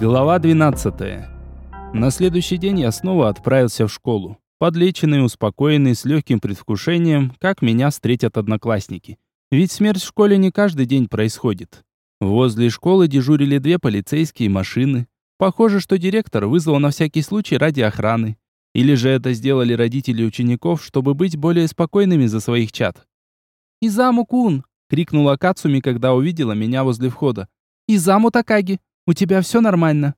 Глава 12. На следующий день я снова отправился в школу. Подлеченный, успокоенный, с легким предвкушением, как меня встретят одноклассники. Ведь смерть в школе не каждый день происходит. Возле школы дежурили две полицейские машины. Похоже, что директор вызвал на всякий случай ради охраны. Или же это сделали родители учеников, чтобы быть более спокойными за своих чад. «Изаму-кун!» — крикнула Кацуми, когда увидела меня возле входа. «Изаму Такаги, у тебя все нормально?»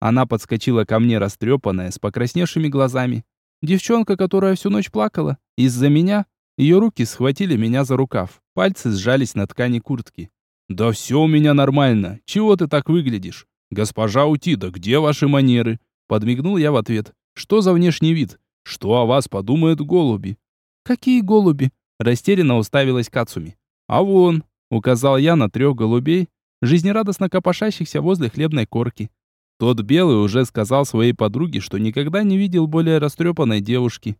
Она подскочила ко мне растрепанная, с покрасневшими глазами. Девчонка, которая всю ночь плакала, из-за меня, ее руки схватили меня за рукав, пальцы сжались на ткани куртки. «Да все у меня нормально. Чего ты так выглядишь? Госпожа Утида, где ваши манеры?» Подмигнул я в ответ. «Что за внешний вид? Что о вас подумают голуби?» «Какие голуби?» Растерянно уставилась Кацуми. «А вон!» Указал я на трех голубей, жизнерадостно копошащихся возле хлебной корки. Тот белый уже сказал своей подруге, что никогда не видел более растрепанной девушки.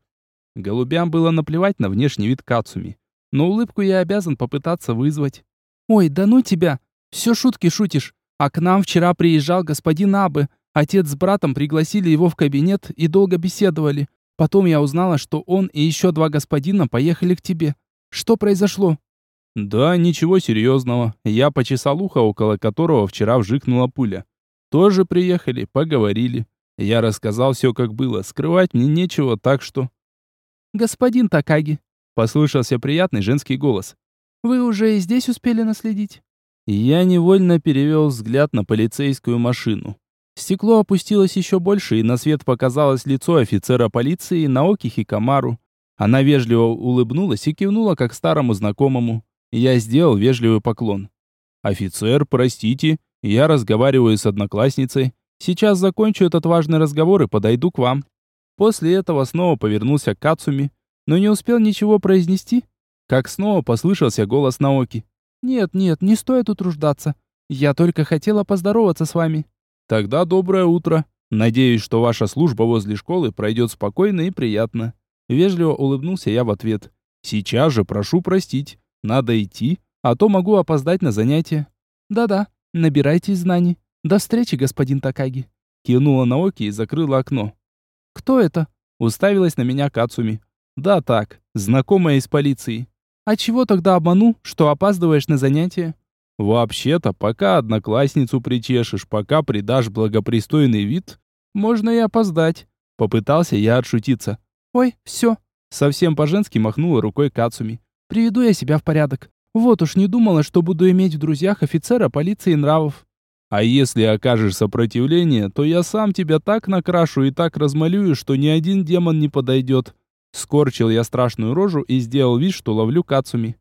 Голубям было наплевать на внешний вид Кацуми, но улыбку я обязан попытаться вызвать. «Ой, да ну тебя! Все шутки шутишь. А к нам вчера приезжал господин Абы. Отец с братом пригласили его в кабинет и долго беседовали. Потом я узнала, что он и еще два господина поехали к тебе. Что произошло?» Да, ничего серьезного. Я почесал ухо, около которого вчера вжикнула пуля. Тоже приехали, поговорили. Я рассказал все, как было. Скрывать мне нечего, так что... «Господин Такаги», — послышался приятный женский голос. «Вы уже и здесь успели наследить?» Я невольно перевел взгляд на полицейскую машину. Стекло опустилось еще больше, и на свет показалось лицо офицера полиции Наоки Хикамару. Она вежливо улыбнулась и кивнула как старому знакомому. Я сделал вежливый поклон. «Офицер, простите, я разговариваю с одноклассницей. Сейчас закончу этот важный разговор и подойду к вам». После этого снова повернулся к Кацуми, но не успел ничего произнести, как снова послышался голос Наоки. «Нет, нет, не стоит утруждаться. Я только хотела поздороваться с вами». «Тогда доброе утро. Надеюсь, что ваша служба возле школы пройдет спокойно и приятно». Вежливо улыбнулся я в ответ. «Сейчас же прошу простить. Надо идти, а то могу опоздать на занятия. Да-да, набирайтесь знаний. До встречи, господин Такаги. Кинула Наоки и закрыла окно. Кто это? Уставилась на меня Кацуми. Да так, знакомая из полиции. А чего тогда обманул, что опаздываешь на занятия? Вообще-то, пока одноклассницу причешешь, пока придашь благопристойный вид, можно и опоздать. Попытался я отшутиться. Ой, все. Совсем по-женски махнула рукой Кацуми. Приведу я себя в порядок. Вот уж не думала, что буду иметь в друзьях офицера полиции нравов. А если окажешь сопротивление, то я сам тебя так накрашу и так размалюю, что ни один демон не подойдет. Скорчил я страшную рожу и сделал вид, что ловлю Кацуми.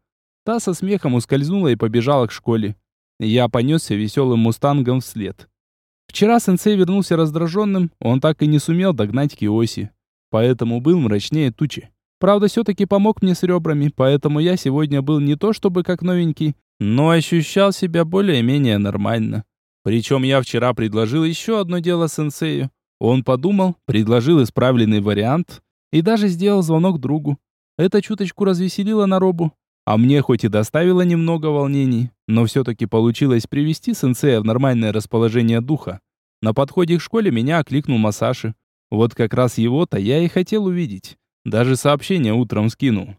Та со смехом ускользнула и побежала к школе. Я понесся веселым мустангом вслед. Вчера сенсей вернулся раздраженным, он так и не сумел догнать Киоси. Поэтому был мрачнее тучи. Правда, все-таки помог мне с ребрами, поэтому я сегодня был не то чтобы как новенький, но ощущал себя более-менее нормально. Причем я вчера предложил еще одно дело сенсею. Он подумал, предложил исправленный вариант и даже сделал звонок другу. Это чуточку развеселило Наробу, а мне хоть и доставило немного волнений, но все-таки получилось привести сенсея в нормальное расположение духа. На подходе к школе меня окликнул Масаши. Вот как раз его-то я и хотел увидеть. Даже сообщение утром скинул.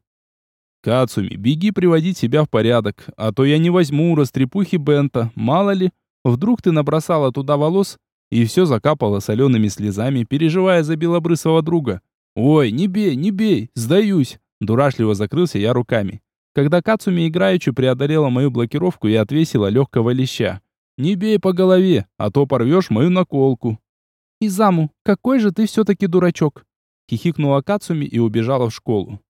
«Кацуми, беги приводить себя в порядок, а то я не возьму растрепухи Бента, мало ли, вдруг ты набросала туда волос и все закапала солеными слезами, переживая за белобрысого друга. Ой, не бей, не бей, сдаюсь!» Дурашливо закрылся я руками. Когда Кацуми играючи преодолела мою блокировку и отвесила легкого леща. «Не бей по голове, а то порвешь мою наколку». «Изаму, какой же ты все-таки дурачок!» Хихикнула Кацуми и убежала в школу.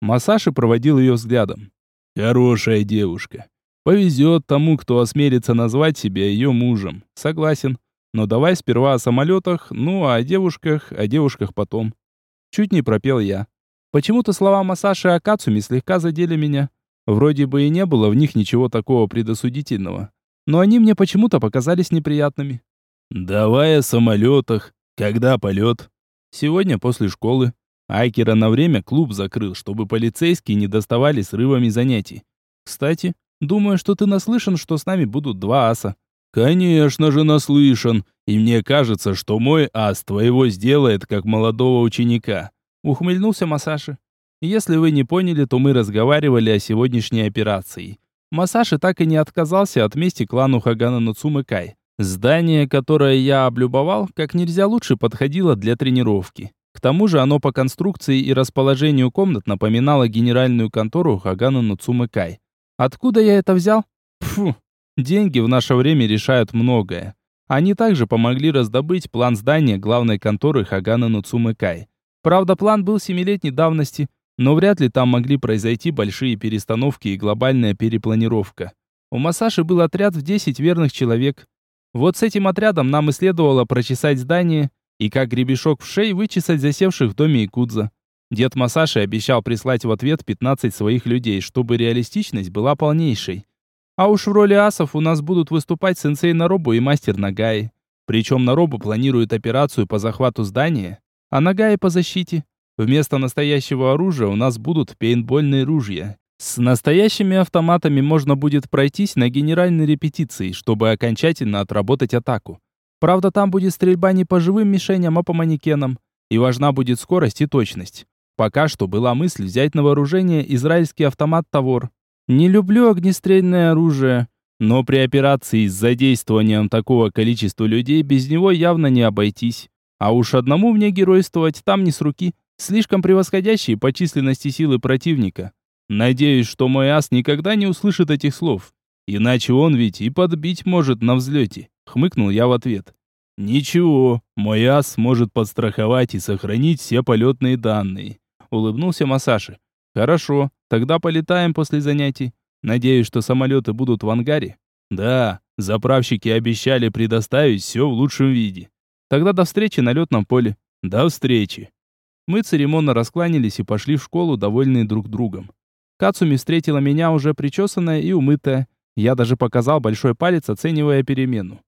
Масаши проводил ее взглядом. «Хорошая девушка. Повезет тому, кто осмелится назвать себя ее мужем. Согласен. Но давай сперва о самолетах, ну а о девушках, о девушках потом». Чуть не пропел я. Почему-то слова Масаши о Кацуми слегка задели меня. Вроде бы и не было в них ничего такого предосудительного. Но они мне почему-то показались неприятными. «Давай о самолетах. Когда полет?» Сегодня после школы. Айкера на время клуб закрыл, чтобы полицейские не доставали срывами занятий. Кстати, думаю, что ты наслышан, что с нами будут два аса. Конечно же наслышан, и мне кажется, что мой ас твоего сделает как молодого ученика. Ухмыльнулся Масаши. Если вы не поняли, то мы разговаривали о сегодняшней операции. Масаши так и не отказался от мести клану Хагана Нацумыкай. Здание, которое я облюбовал, как нельзя лучше подходило для тренировки. К тому же оно по конструкции и расположению комнат напоминало генеральную контору Хагана Нацумыкай. Откуда я это взял? Фу, деньги в наше время решают многое. Они также помогли раздобыть план здания главной конторы Хагана Нацумыкай. Правда, план был семилетней давности, но вряд ли там могли произойти большие перестановки и глобальная перепланировка. У Масаши был отряд в 10 верных человек. Вот с этим отрядом нам и следовало прочесать здание и как гребешок в шей вычесать засевших в доме Якудза. Дед Масаши обещал прислать в ответ 15 своих людей, чтобы реалистичность была полнейшей. А уж в роли асов у нас будут выступать сенсей Наробу и мастер Нагаи. Причем Наробу планирует операцию по захвату здания, а Нагаи по защите. Вместо настоящего оружия у нас будут пейнтбольные ружья. С настоящими автоматами можно будет пройтись на генеральной репетиции, чтобы окончательно отработать атаку. Правда, там будет стрельба не по живым мишеням, а по манекенам. И важна будет скорость и точность. Пока что была мысль взять на вооружение израильский автомат Тавор. Не люблю огнестрельное оружие, но при операции с задействованием такого количества людей без него явно не обойтись. А уж одному мне геройствовать там не с руки слишком превосходящие по численности силы противника. Надеюсь, что мой ас никогда не услышит этих слов. Иначе он ведь и подбить может на взлете. Хмыкнул я в ответ. Ничего, мой ас может подстраховать и сохранить все полетные данные. Улыбнулся Масаши. Хорошо, тогда полетаем после занятий. Надеюсь, что самолеты будут в ангаре. Да, заправщики обещали предоставить все в лучшем виде. Тогда до встречи на летном поле. До встречи. Мы церемонно раскланялись и пошли в школу, довольные друг другом. Кацуми встретила меня уже причесанная и умытая. Я даже показал большой палец, оценивая перемену.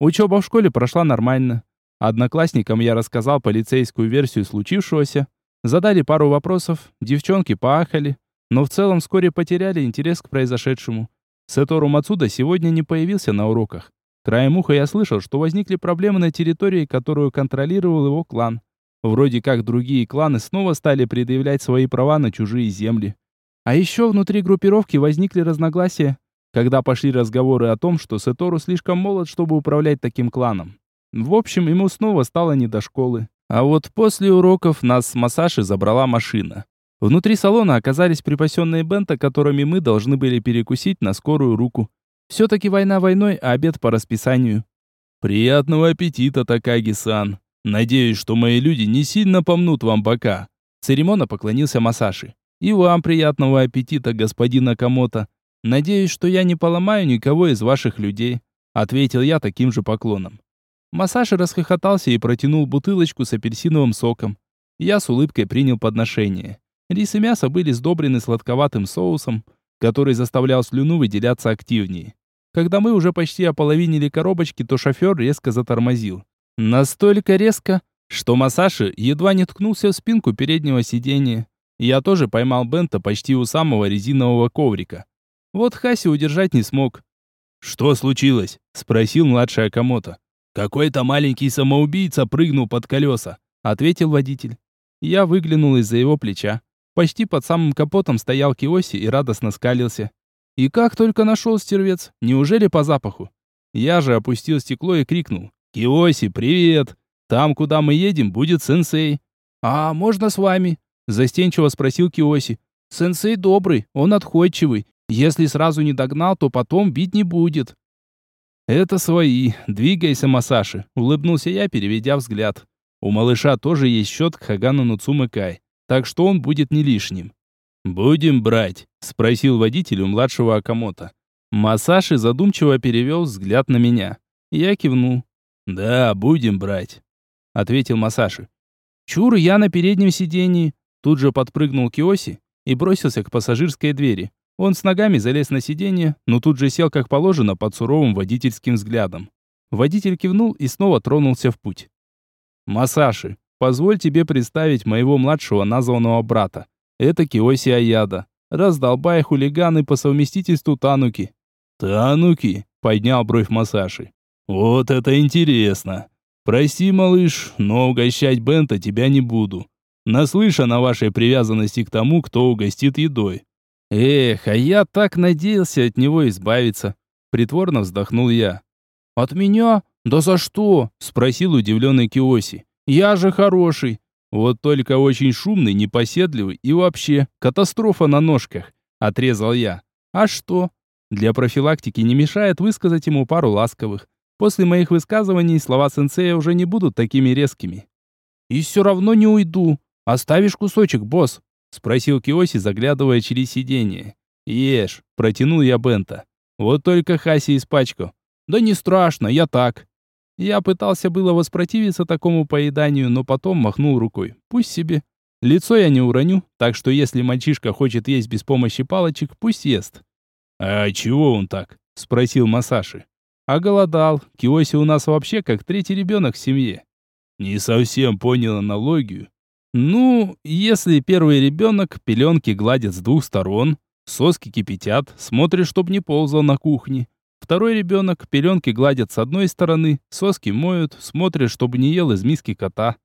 Учеба в школе прошла нормально. Одноклассникам я рассказал полицейскую версию случившегося. Задали пару вопросов, девчонки поахали, но в целом вскоре потеряли интерес к произошедшему. Сетору Мацуда сегодня не появился на уроках. Краем уха я слышал, что возникли проблемы на территории, которую контролировал его клан. Вроде как другие кланы снова стали предъявлять свои права на чужие земли. А еще внутри группировки возникли разногласия, когда пошли разговоры о том, что Сетору слишком молод, чтобы управлять таким кланом. В общем, ему снова стало не до школы. А вот после уроков нас с Масаши забрала машина. Внутри салона оказались припасенные бенто, которыми мы должны были перекусить на скорую руку. Все-таки война войной, а обед по расписанию. «Приятного аппетита, Такаги-сан!» Надеюсь, что мои люди не сильно помнут вам бока. Церемонно поклонился Масаши. И вам приятного аппетита, господин Акамото. Надеюсь, что я не поломаю никого из ваших людей, ответил я таким же поклоном. Масаши расхохотался и протянул бутылочку с апельсиновым соком. Я с улыбкой принял подношение. Рис и мясо были сдобрены сладковатым соусом, который заставлял слюну выделяться активнее. Когда мы уже почти ополовинили коробочки, то шофер резко затормозил. Настолько резко, что Масаши едва не ткнулся в спинку переднего сиденья. Я тоже поймал Бента почти у самого резинового коврика. Вот Хаси удержать не смог. «Что случилось?» – спросил младший Акамото. «Какой-то маленький самоубийца прыгнул под колеса», – ответил водитель. Я выглянул из-за его плеча. Почти под самым капотом стоял Киоси и радостно скалился. И как только нашел стервец, неужели по запаху? Я же опустил стекло и крикнул. «Киоси, привет! Там, куда мы едем, будет сенсей». «А можно с вами?» – застенчиво спросил Киоси. «Сенсей добрый, он отходчивый. Если сразу не догнал, то потом бить не будет». «Это свои. Двигайся, Масаши», – улыбнулся я, переведя взгляд. «У малыша тоже есть счет к Хагану Нуцумыкай, так что он будет не лишним». «Будем брать?» – спросил водитель у младшего Акамото. Масаши задумчиво перевел взгляд на меня. Я кивнул. «Да, будем брать», — ответил Масаши. «Чур, я на переднем сидении». Тут же подпрыгнул Киоси и бросился к пассажирской двери. Он с ногами залез на сиденье, но тут же сел как положено под суровым водительским взглядом. Водитель кивнул и снова тронулся в путь. «Масаши, позволь тебе представить моего младшего названного брата. Это Киоси Аяда. Раздолбай хулиганы по совместительству Тануки». «Тануки?» — поднял бровь Масаши. Вот это интересно. Прости, малыш, но угощать Бента тебя не буду. Наслышан о вашей привязанности к тому, кто угостит едой. Эх, а я так надеялся от него избавиться. Притворно вздохнул я. От меня? Да за что? Спросил удивленный Киоси. Я же хороший. Вот только очень шумный, непоседливый и вообще катастрофа на ножках. Отрезал я. А что? Для профилактики не мешает высказать ему пару ласковых. После моих высказываний слова сенсея уже не будут такими резкими. «И все равно не уйду. Оставишь кусочек, босс?» Спросил Киоси, заглядывая через сиденье. «Ешь», — протянул я Бента. «Вот только Хаси испачкал». «Да не страшно, я так». Я пытался было воспротивиться такому поеданию, но потом махнул рукой. «Пусть себе. Лицо я не уроню, так что если мальчишка хочет есть без помощи палочек, пусть ест». «А чего он так?» — спросил Масаши. А голодал. Киоси у нас вообще как третий ребенок в семье. Не совсем понял аналогию. Ну, если первый ребенок пеленки гладят с двух сторон, соски кипятят, смотришь, чтоб не ползал на кухне. Второй ребенок пеленки гладят с одной стороны, соски моют, смотришь, чтобы не ел из миски кота.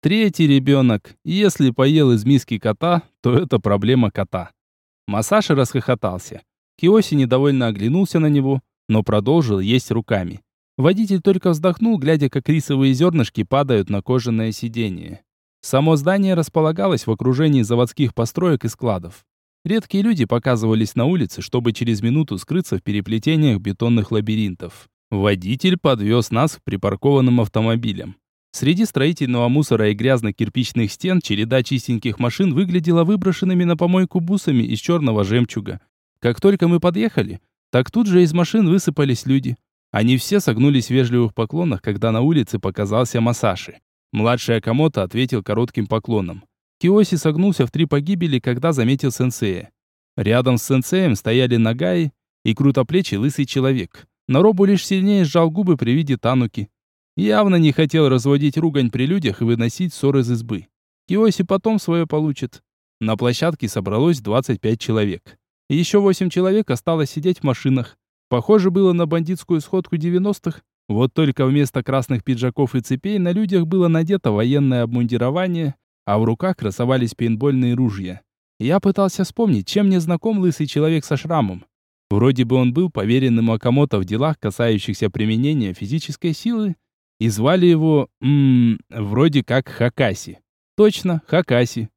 Третий ребенок, если поел из миски кота, то это проблема кота. Масаши расхохотался. Киоси недовольно оглянулся на него, но продолжил есть руками. Водитель только вздохнул, глядя, как рисовые зернышки падают на кожаное сиденье. Само здание располагалось в окружении заводских построек и складов. Редкие люди показывались на улице, чтобы через минуту скрыться в переплетениях бетонных лабиринтов. Водитель подвез нас к припаркованным автомобилям. Среди строительного мусора и грязно-кирпичных стен череда чистеньких машин выглядела выброшенными на помойку бусами из черного жемчуга. Как только мы подъехали, так тут же из машин высыпались люди. Они все согнулись в вежливых поклонах, когда на улице показался Масаши. Младший Акамото ответил коротким поклоном. Киоси согнулся в три погибели, когда заметил сенсея. Рядом с сенсеем стояли Нагаи и крутоплечий лысый человек. Наробу лишь сильнее сжал губы при виде Тануки. Явно не хотел разводить ругань при людях и выносить ссор из избы. Киоси потом свое получит. На площадке собралось 25 человек. Еще восемь человек осталось сидеть в машинах. Похоже было на бандитскую сходку 90-х. Вот только вместо красных пиджаков и цепей на людях было надето военное обмундирование, а в руках красовались пейнтбольные ружья. Я пытался вспомнить, чем мне знаком лысый человек со шрамом. Вроде бы он был поверенным Акамото в делах, касающихся применения физической силы, и звали его, ммм, вроде как Хакаси. Точно, Хакаси.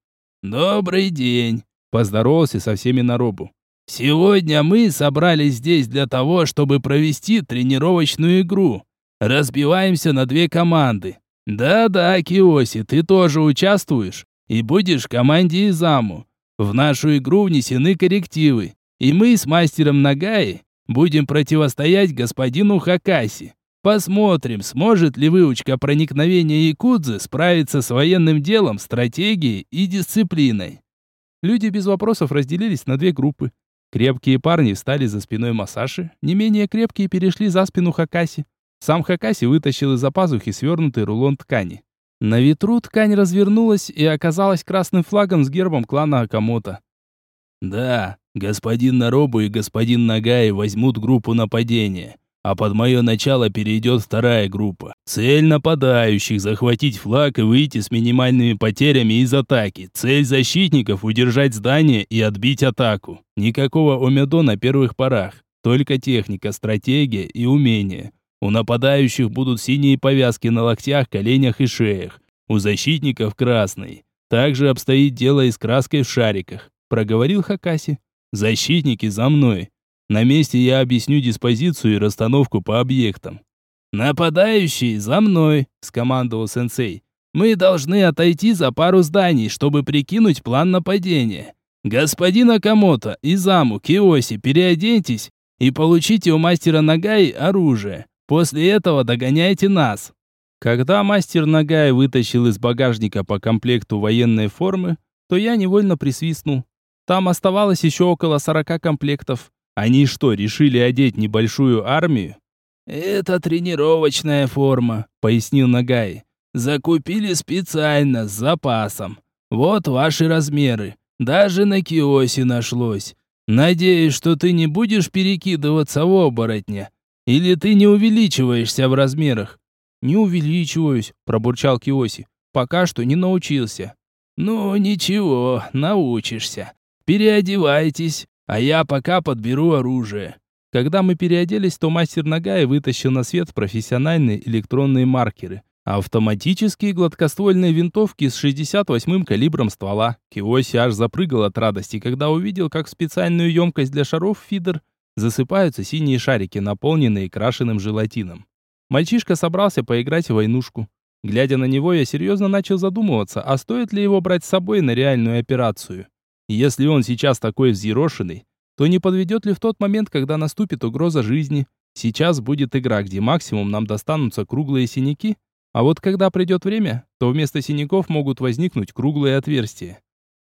«Добрый день», — поздоровался со всеми на робу. Сегодня мы собрались здесь для того, чтобы провести тренировочную игру. Разбиваемся на две команды. Да-да, Киоси, ты тоже участвуешь и будешь в команде Изаму. В нашу игру внесены коррективы, и мы с мастером Нагаи будем противостоять господину Хакаси. Посмотрим, сможет ли выучка проникновения якудзы справиться с военным делом, стратегией и дисциплиной. Люди без вопросов разделились на две группы. Крепкие парни встали за спиной Масаши, не менее крепкие перешли за спину Хакаси. Сам Хакаси вытащил из-за пазухи свернутый рулон ткани. На ветру ткань развернулась и оказалась красным флагом с гербом клана Акамото. «Да, господин Наробу и господин Нагаи возьмут группу нападения а под мое начало перейдет вторая группа. Цель нападающих – захватить флаг и выйти с минимальными потерями из атаки. Цель защитников – удержать здание и отбить атаку. Никакого омедо на первых порах. Только техника, стратегия и умение. У нападающих будут синие повязки на локтях, коленях и шеях. У защитников красный. Также обстоит дело и с краской в шариках. Проговорил Хакаси. Защитники за мной. На месте я объясню диспозицию и расстановку по объектам. «Нападающий, за мной!» – скомандовал сенсей. «Мы должны отойти за пару зданий, чтобы прикинуть план нападения. Господин Акамото, Изаму, Киоси, переоденьтесь и получите у мастера Нагаи оружие. После этого догоняйте нас». Когда мастер Нагай вытащил из багажника по комплекту военной формы, то я невольно присвистнул. Там оставалось еще около сорока комплектов. Они что, решили одеть небольшую армию? Это тренировочная форма, пояснил Нагай. Закупили специально с запасом. Вот ваши размеры. Даже на киосе нашлось. Надеюсь, что ты не будешь перекидываться в оборотня. Или ты не увеличиваешься в размерах?» «Не увеличиваюсь», – пробурчал Киоси. «Пока что не научился». «Ну, ничего, научишься. Переодевайтесь, а я пока подберу оружие». Когда мы переоделись, то мастер Нагай вытащил на свет профессиональные электронные маркеры. Автоматические гладкоствольные винтовки с 68-м калибром ствола. Киоси аж запрыгал от радости, когда увидел, как в специальную емкость для шаров фидер засыпаются синие шарики, наполненные крашеным желатином. Мальчишка собрался поиграть в войнушку. Глядя на него, я серьезно начал задумываться, а стоит ли его брать с собой на реальную операцию. Если он сейчас такой взъерошенный, то не подведет ли в тот момент, когда наступит угроза жизни? Сейчас будет игра, где максимум нам достанутся круглые синяки, а вот когда придет время, то вместо синяков могут возникнуть круглые отверстия.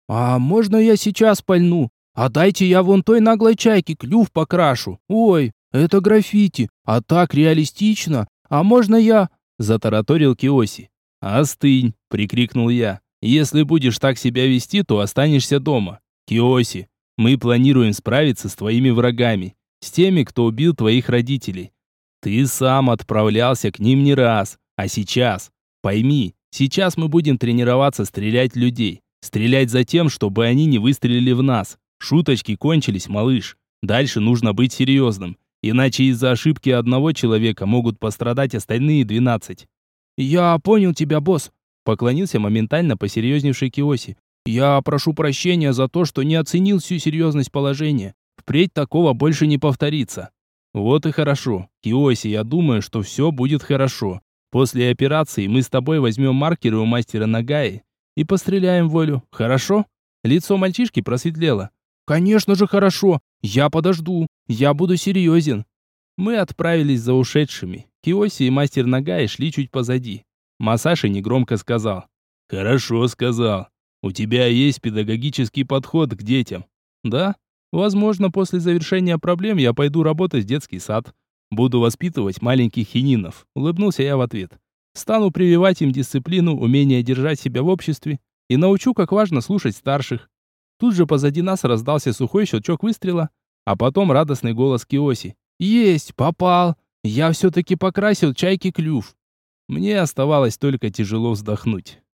«А можно я сейчас пальну? А дайте я вон той наглой чайке клюв покрашу. Ой, это граффити, а так реалистично. А можно я...» Затараторил Киоси. «Остынь!» — прикрикнул я. «Если будешь так себя вести, то останешься дома. Киоси, мы планируем справиться с твоими врагами, с теми, кто убил твоих родителей. Ты сам отправлялся к ним не раз, а сейчас, пойми, сейчас мы будем тренироваться стрелять людей. Стрелять за тем, чтобы они не выстрелили в нас. Шуточки кончились, малыш. Дальше нужно быть серьезным. Иначе из-за ошибки одного человека могут пострадать остальные двенадцать. «Я понял тебя, босс», — поклонился моментально посерьезневший Киоси. «Я прошу прощения за то, что не оценил всю серьезность положения. Впредь такого больше не повторится». «Вот и хорошо. Киоси, я думаю, что все будет хорошо. После операции мы с тобой возьмем маркеры у мастера Нагаи и постреляем волю. Хорошо?» Лицо мальчишки просветлело. «Конечно же хорошо. Я подожду. Я буду серьезен». Мы отправились за ушедшими. Киоси и мастер Нагаи шли чуть позади. Масаши негромко сказал. «Хорошо сказал. У тебя есть педагогический подход к детям». «Да? Возможно, после завершения проблем я пойду работать в детский сад. Буду воспитывать маленьких хининов, улыбнулся я в ответ. Стану прививать им дисциплину, умение держать себя в обществе и научу, как важно слушать старших. Тут же позади нас раздался сухой щелчок выстрела, а потом радостный голос Киоси. «Есть, попал! Я все-таки покрасил чайки клюв!» Мне оставалось только тяжело вздохнуть.